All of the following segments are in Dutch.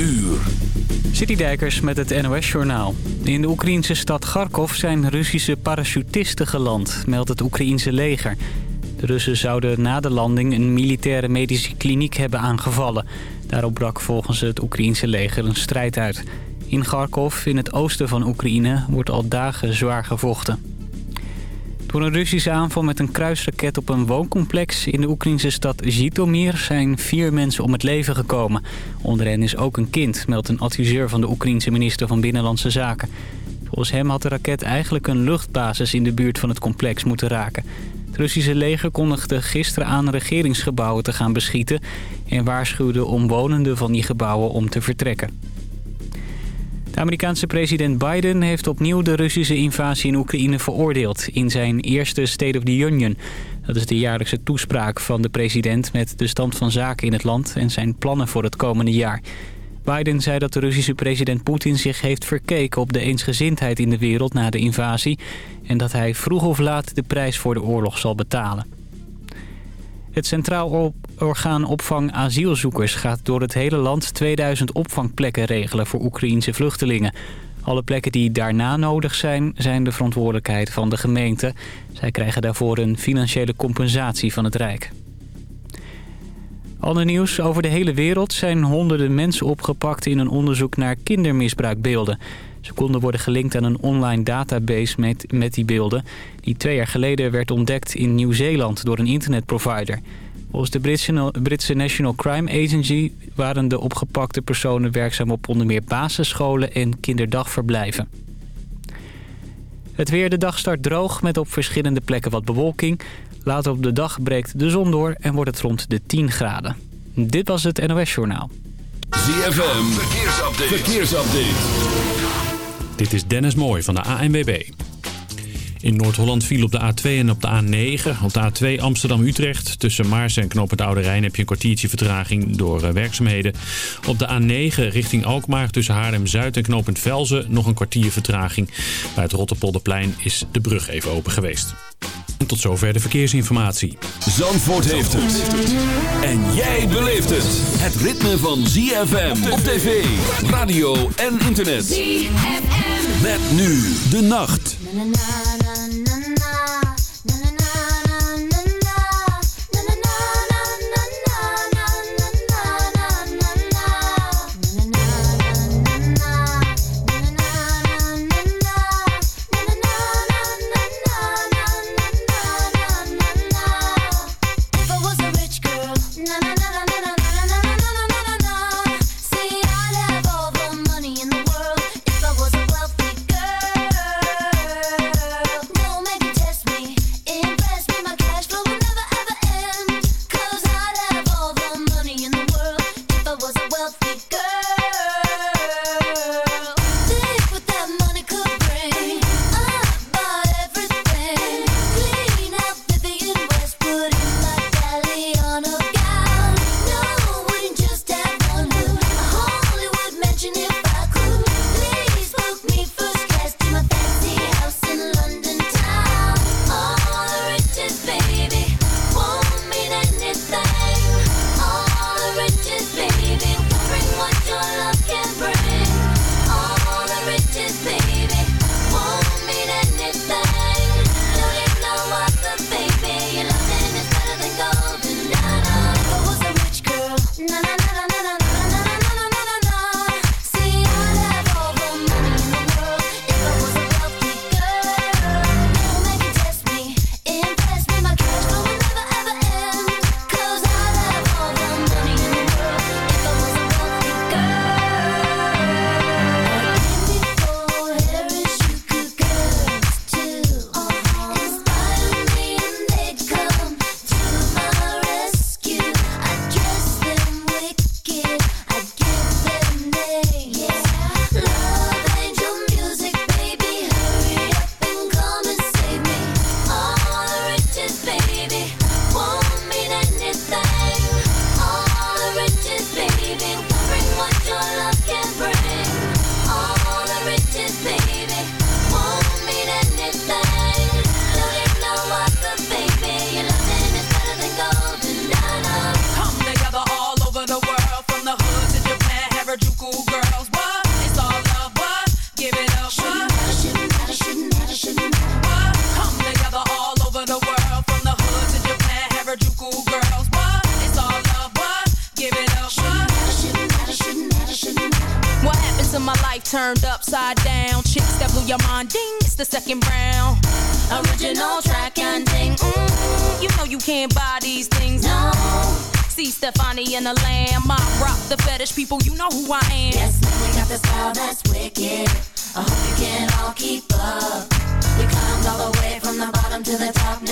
uur. Citydijkers met het NOS-journaal. In de Oekraïnse stad Kharkov zijn Russische parachutisten geland, meldt het Oekraïense leger. De Russen zouden na de landing een militaire medische kliniek hebben aangevallen. Daarop brak volgens het Oekraïense leger een strijd uit. In Kharkov, in het oosten van Oekraïne, wordt al dagen zwaar gevochten. Door een Russische aanval met een kruisraket op een wooncomplex in de Oekraïnse stad Zhytomyr zijn vier mensen om het leven gekomen. Onder hen is ook een kind, meldt een adviseur van de Oekraïense minister van Binnenlandse Zaken. Volgens hem had de raket eigenlijk een luchtbasis in de buurt van het complex moeten raken. Het Russische leger kondigde gisteren aan regeringsgebouwen te gaan beschieten... en waarschuwde omwonenden van die gebouwen om te vertrekken. De Amerikaanse president Biden heeft opnieuw de Russische invasie in Oekraïne veroordeeld... in zijn eerste State of the Union. Dat is de jaarlijkse toespraak van de president met de stand van zaken in het land... en zijn plannen voor het komende jaar. Biden zei dat de Russische president Poetin zich heeft verkeken op de eensgezindheid in de wereld na de invasie... en dat hij vroeg of laat de prijs voor de oorlog zal betalen. Het Centraal Orgaan Opvang Asielzoekers gaat door het hele land 2000 opvangplekken regelen voor Oekraïense vluchtelingen. Alle plekken die daarna nodig zijn, zijn de verantwoordelijkheid van de gemeente. Zij krijgen daarvoor een financiële compensatie van het Rijk. Ander nieuws. Over de hele wereld zijn honderden mensen opgepakt in een onderzoek naar kindermisbruikbeelden. Ze konden worden gelinkt aan een online database met, met die beelden... die twee jaar geleden werd ontdekt in Nieuw-Zeeland door een internetprovider. Volgens de Britse, Britse National Crime Agency waren de opgepakte personen werkzaam op onder meer basisscholen en kinderdagverblijven. Het weer de dag start droog met op verschillende plekken wat bewolking. Later op de dag breekt de zon door en wordt het rond de 10 graden. Dit was het NOS Journaal. ZFM, verkeersupdate. verkeersupdate. Dit is Dennis Mooij van de ANWB. In Noord-Holland viel op de A2 en op de A9. Op de A2 Amsterdam-Utrecht. Tussen Maars en Knoopend Oude Rijn heb je een kwartiertje vertraging door eh, werkzaamheden. Op de A9 richting Alkmaar tussen Haarlem-Zuid en Knoopend Velzen nog een kwartier vertraging. Bij het Rotterpolderplein is de brug even open geweest. En tot zover de verkeersinformatie. Zandvoort heeft het. En jij beleeft het. Het ritme van ZFM op tv, radio en internet. ZFM. Met nu de nacht.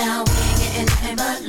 Now. We ain't getting nothing but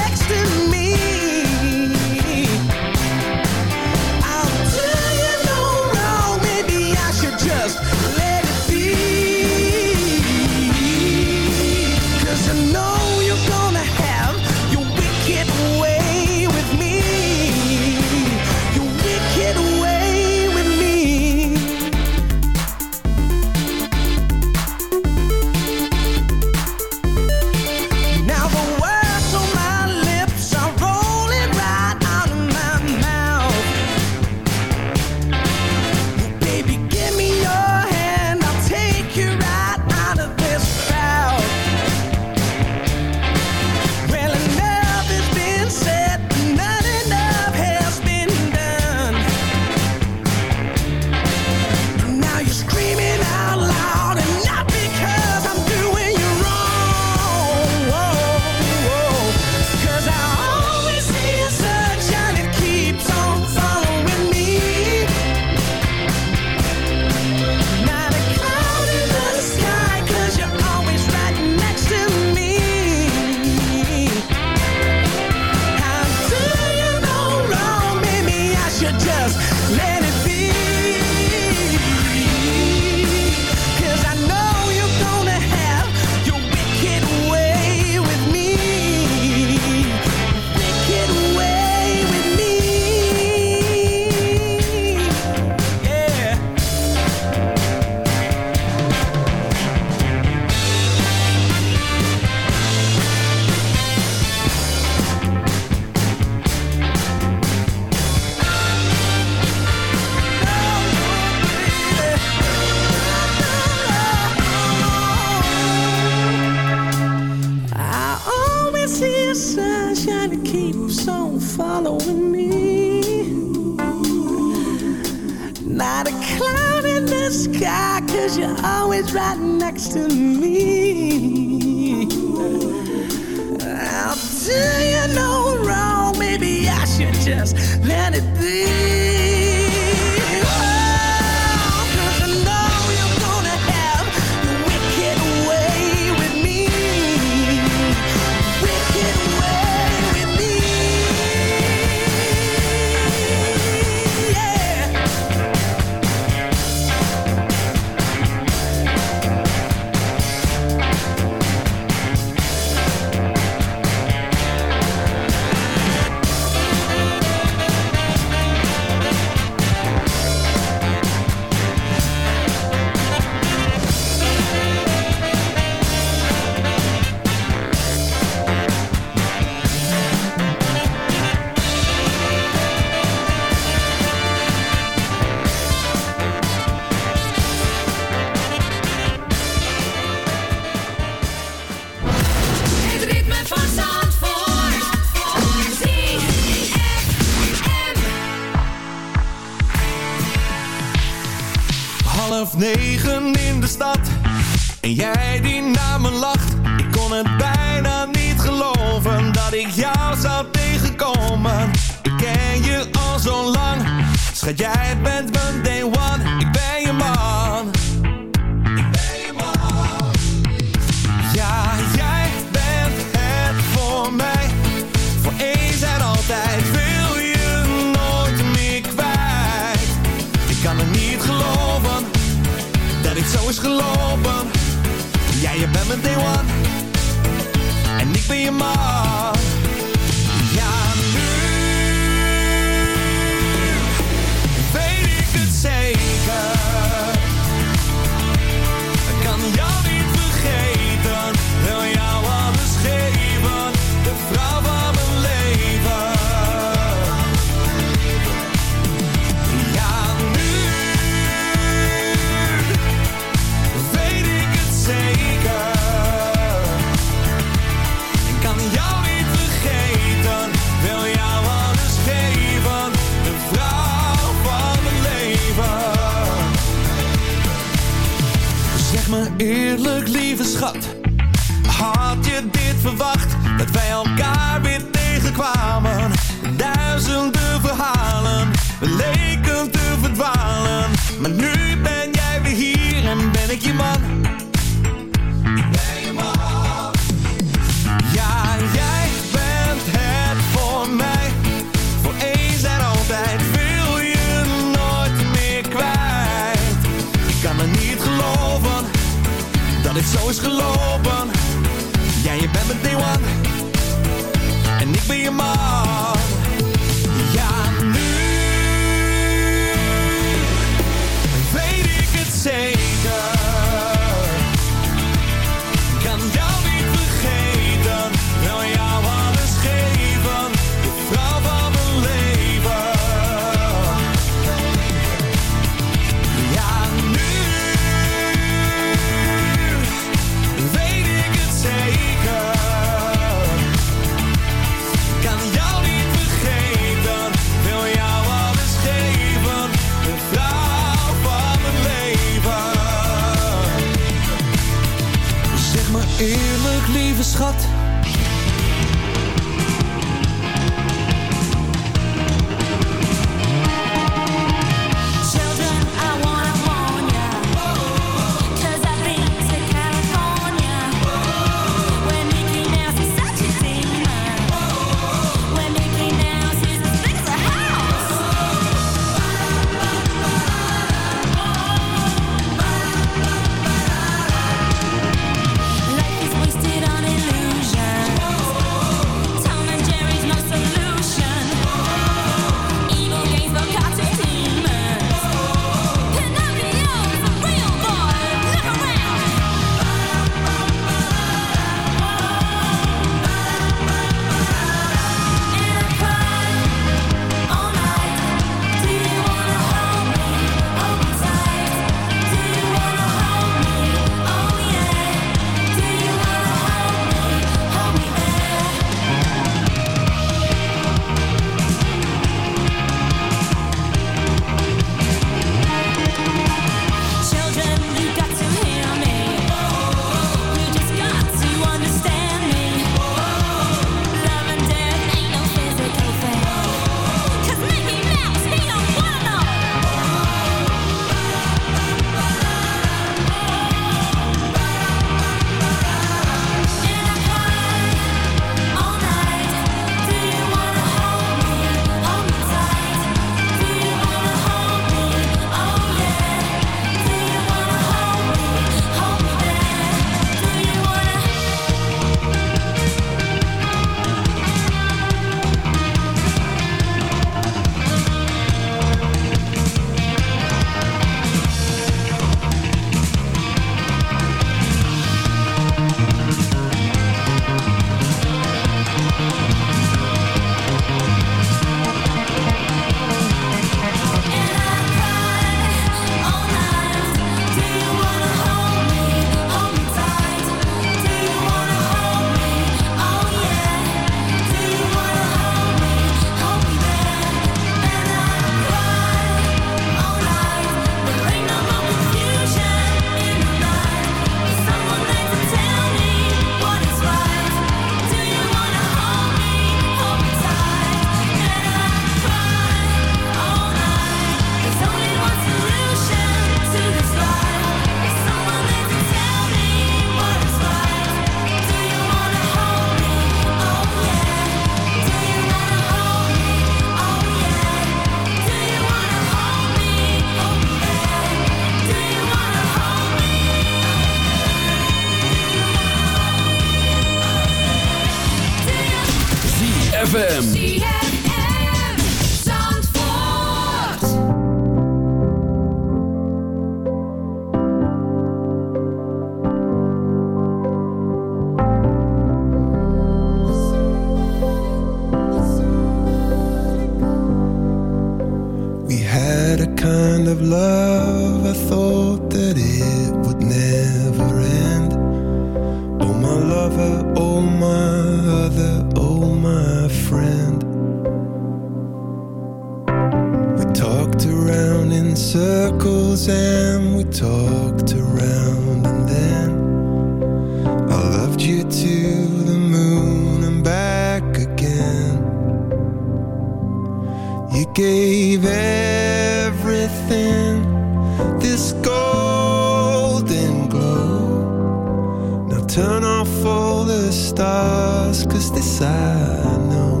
stars, cause this I know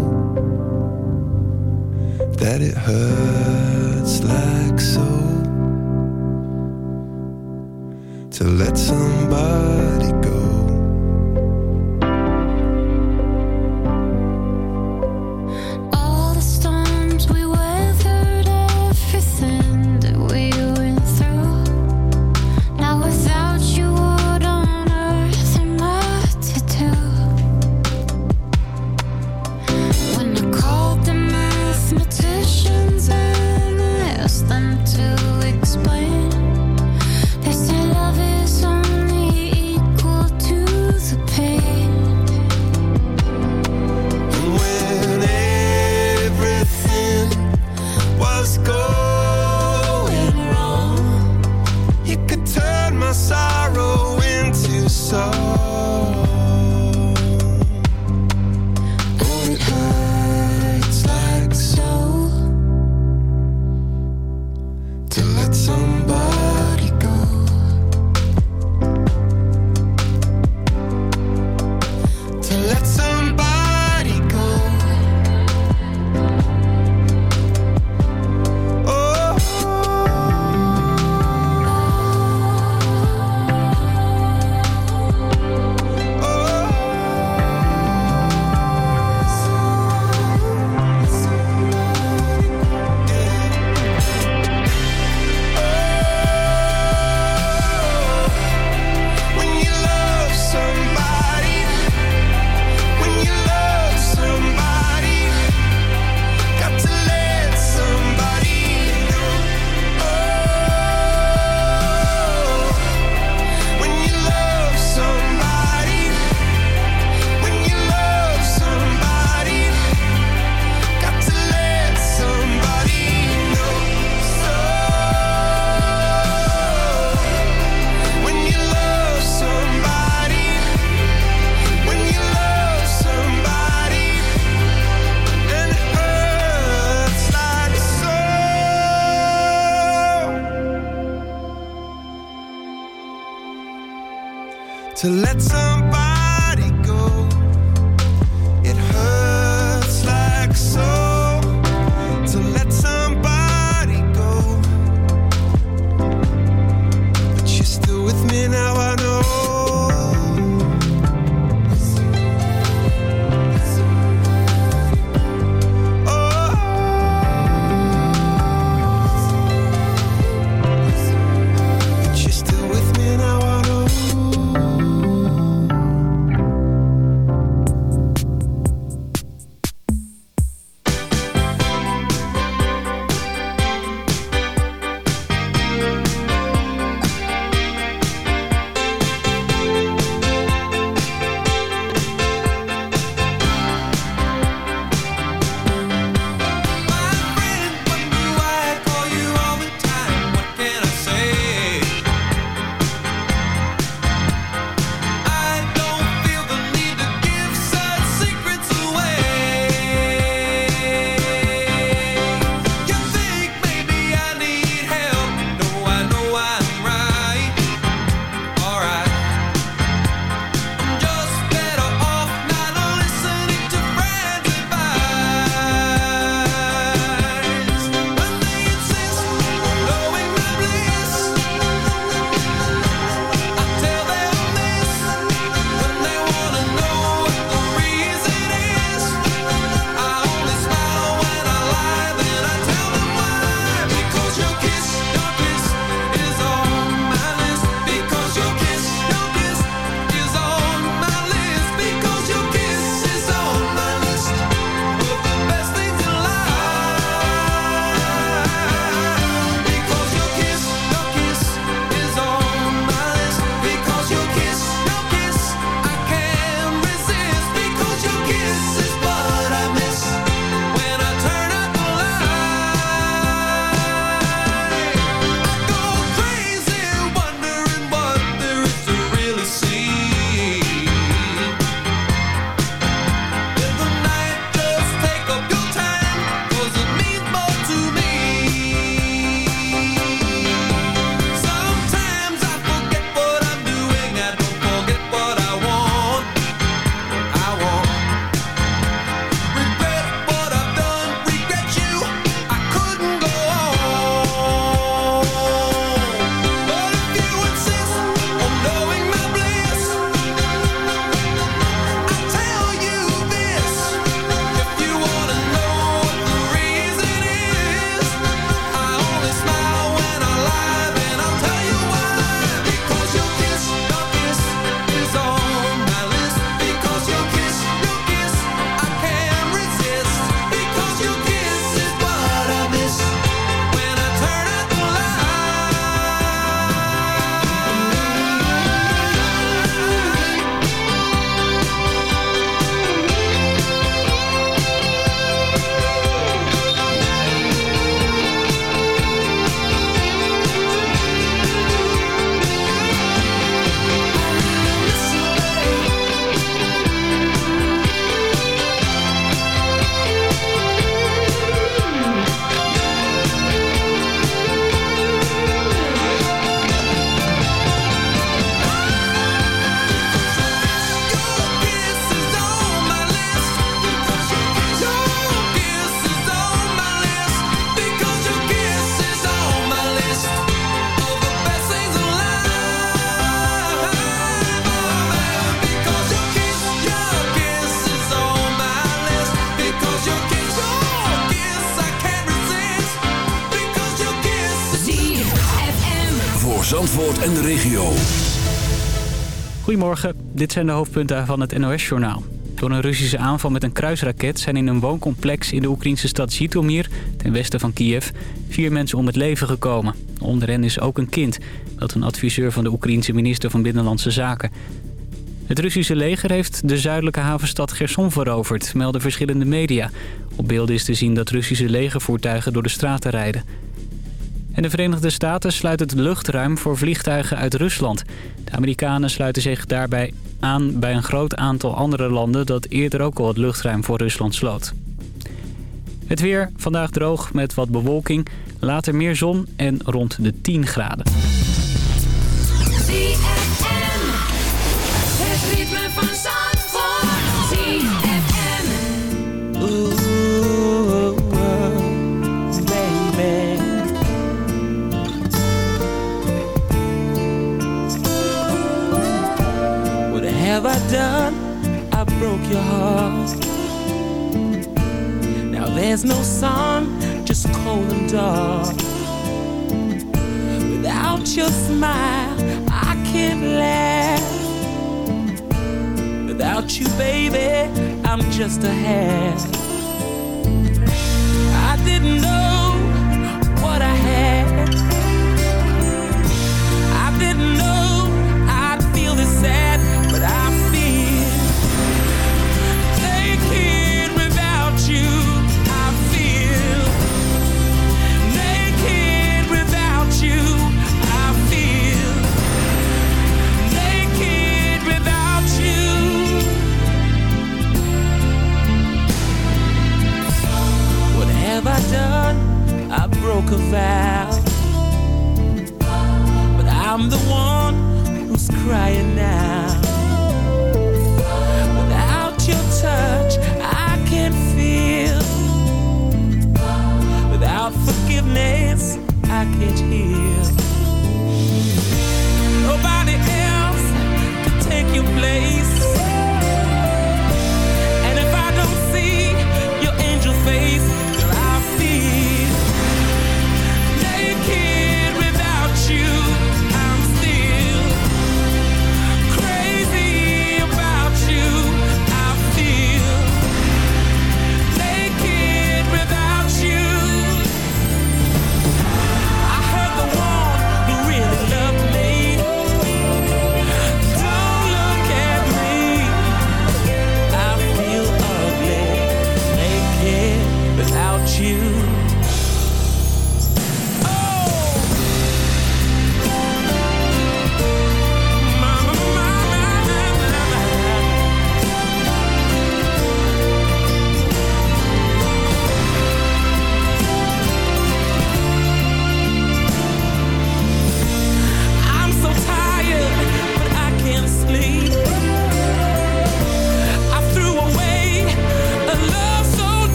that it hurts like so. To let somebody dit zijn de hoofdpunten van het NOS-journaal. Door een Russische aanval met een kruisraket zijn in een wooncomplex in de Oekraïnse stad Zitomir, ten westen van Kiev, vier mensen om het leven gekomen. Onder hen is ook een kind, dat een adviseur van de Oekraïense minister van Binnenlandse Zaken. Het Russische leger heeft de zuidelijke havenstad Gerson veroverd, melden verschillende media. Op beelden is te zien dat Russische legervoertuigen door de straten rijden. En de Verenigde Staten sluit het luchtruim voor vliegtuigen uit Rusland. De Amerikanen sluiten zich daarbij aan bij een groot aantal andere landen... dat eerder ook al het luchtruim voor Rusland sloot. Het weer, vandaag droog met wat bewolking. Later meer zon en rond de 10 graden.